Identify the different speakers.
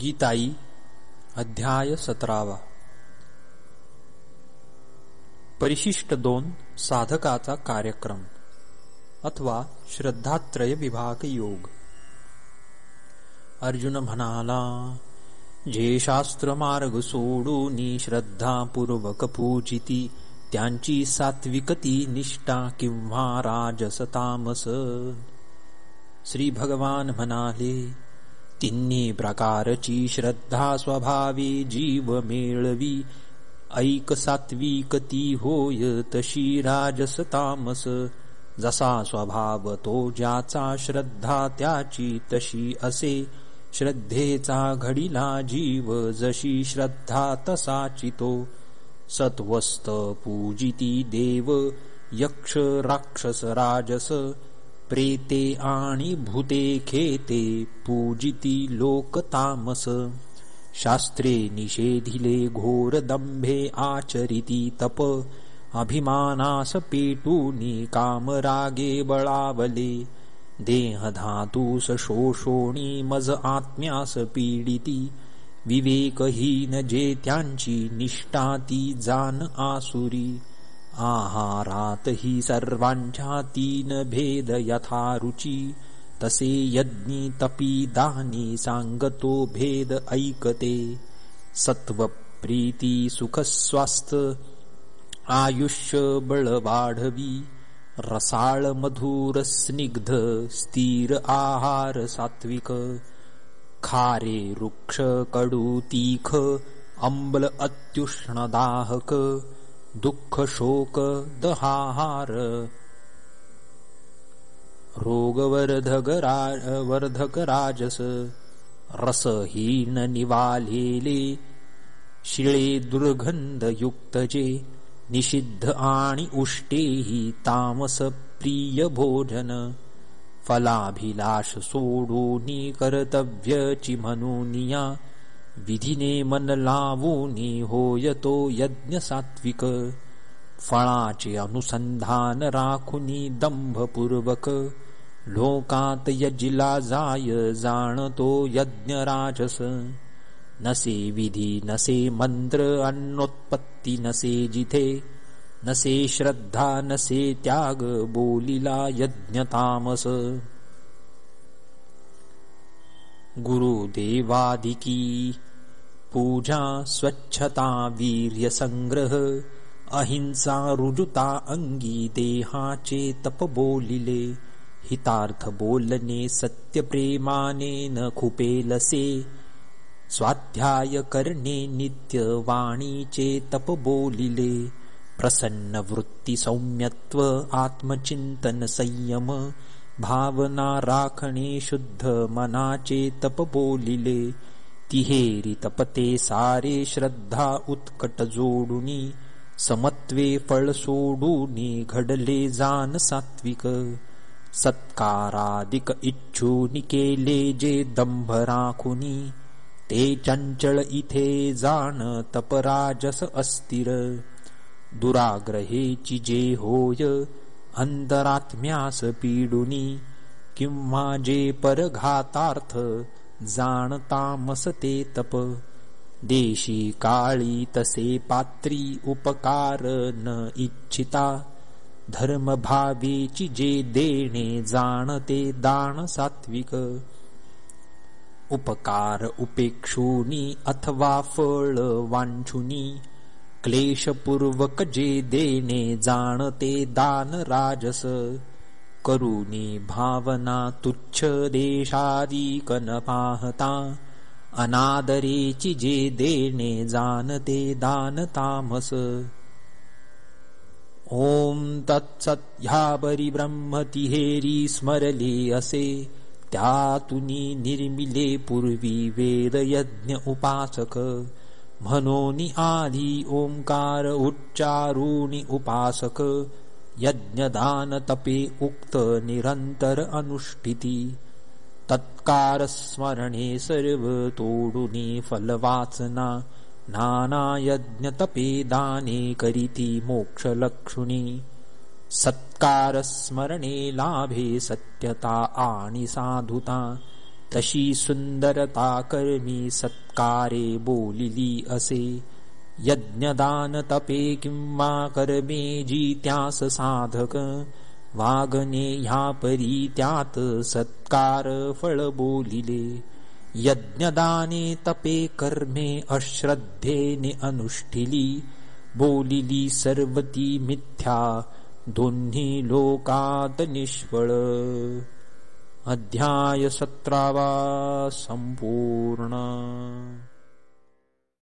Speaker 1: गीताई, अध्याय सतरावा। परिशिष्ट दोन, साधकाचा कार्यक्रम, अथवा श्रद्धात्रय विभाग योग। अर्जुन म्हणाला, जे शास्त्र मार्ग सोडून श्रद्धापूर्वक पूजिती, त्यांची सात्विकती, निष्ठा किंवा राजस तामस श्री भगवान म्हणाले तिन्ही प्रकारची श्रद्धा स्वभावी जीव मेळवी ऐक सात्विकती होय तशी राजस तामस जसा स्वभाव तो ज्याचा श्रद्धा त्याची तशी असे श्रद्धेचा घडिला जीव जशी श्रद्धा तसाची तो सत्वस्त पूजिती देव यक्ष राक्षस राजस प्रेते आणि भूते खेते पूजिती लोक तामस शास्त्रे निषेधिले घोर दंभे आचरिती तप। अभिमानास पेटूनी कामरागे बळावले। देह धातूस शोषोणी मज आत्म्यास पीडिती। विवेकहीन जे त्यांची निष्ठा ती जान आसुरी आहारात ही सर्वांच्या तीन भेद यथा रुची तसे यज्ञी तपी दानी सांगतो भेद ऐकते। सत्व प्रीती सुख स्वास्थ आयुष्य बळ वाढवी रसाळ मधुर स्निग्ध स्थिर आहार सात्विक। खारे वृक्ष कडू तीख अंबल अत्युष्णदाहक दुःख शोक दहाहार रोगवर्धक वर्धक राजस रसहीन निवालेले शिळे दुर्गंधयुक्त जे निषिद्ध आणि उष्टेही तामस प्रिय भोजन फलाभिलाष सोडूनी कर्तव्यची म्हणूनिया विधिने मन लावूनी होय तो यज्ञ सात्विक फळाचे अनुसंधान राखुनी दंभपूर्वक। लोकात यजिला जाय जाणतो यज्ञ राजस। नसे विधी नसे मंत्र अन्नोत्पत्ती नसे जिथे। नसे श्रद्धा नसे त्याग बोलिला यज्ञ तामस। गुरुदेवादिकी पूजा स्वच्छता वीर्यसंग्रह अहिंसा रुजुता अंगी देहाचे तप बोलिले हितार्थ बोलणे सत्य प्रेमाने न खुपेलसे स्वाध्याय करणे नित्य वाणीचे तप बोलिले प्रसन्न वृत्ती सौम्यत्व आत्मचिंतन संयम भावना राखणे शुद्ध मनाचे तप बोलिले तिहेरी तपते सारे श्रद्धा उत्कट जोडुनी समत्वे फळ सोडूनी घडले जान सात्विक। सत्कारादिक इच्छूनि केले जे दंभ राखुनी ते चंचल इथे जाण तपराजस अस्थिर। दुराग्रहेची जे होय अंतरात्म्यास पीडुनी किंवा जे परघातार्थ जाणतामस ते तप. देशी काळी तसे पात्री उपकार न इच्छिता. धर्मभावेची जे देणे जाणते दान सात्विक. उपकार उपेक्षुनी अथवा फळ वांछुनी. क्लेशपूर्वक जे देणे जाणते दान राजस. करुनी भावना तुच्छ देशादिक न पाहता अनादरेची जे देणे जाणते दान तामस ओम तत्सत ह्या बरी ब्रह्म तिहेरी स्मरले असे त्यातुनी निर्मिले पूर्वी वेद यज्ञ उपासक। म्हणून आधी ओंकार उच्चारुणी उपासक यज्ञदान तपे उक्त निरंतर अनुष्ठिती। तत्कार स्मरणे सर्व तोडुनी फलवाचना नाना यज्ञ तपे दाने करीती मोक्षलक्षुणी सत्कार स्मरणे लाभे सत्यता आणि साधुता। तशी सुंदरता कर्मी सत्कारे बोलिली असे यज्ञदान तपे किंवा कर्मे जित्यास साधक। वागणे ह्या परी त्यात सत्कार फळ बोलिले यज्ञदाने तपे कर्मे अश्रद्धेने अनुष्ठिली बोलिली सर्वती मिथ्या दोन्ही लोकात निष्फळ अध्याय सत्रावा संपूर्ण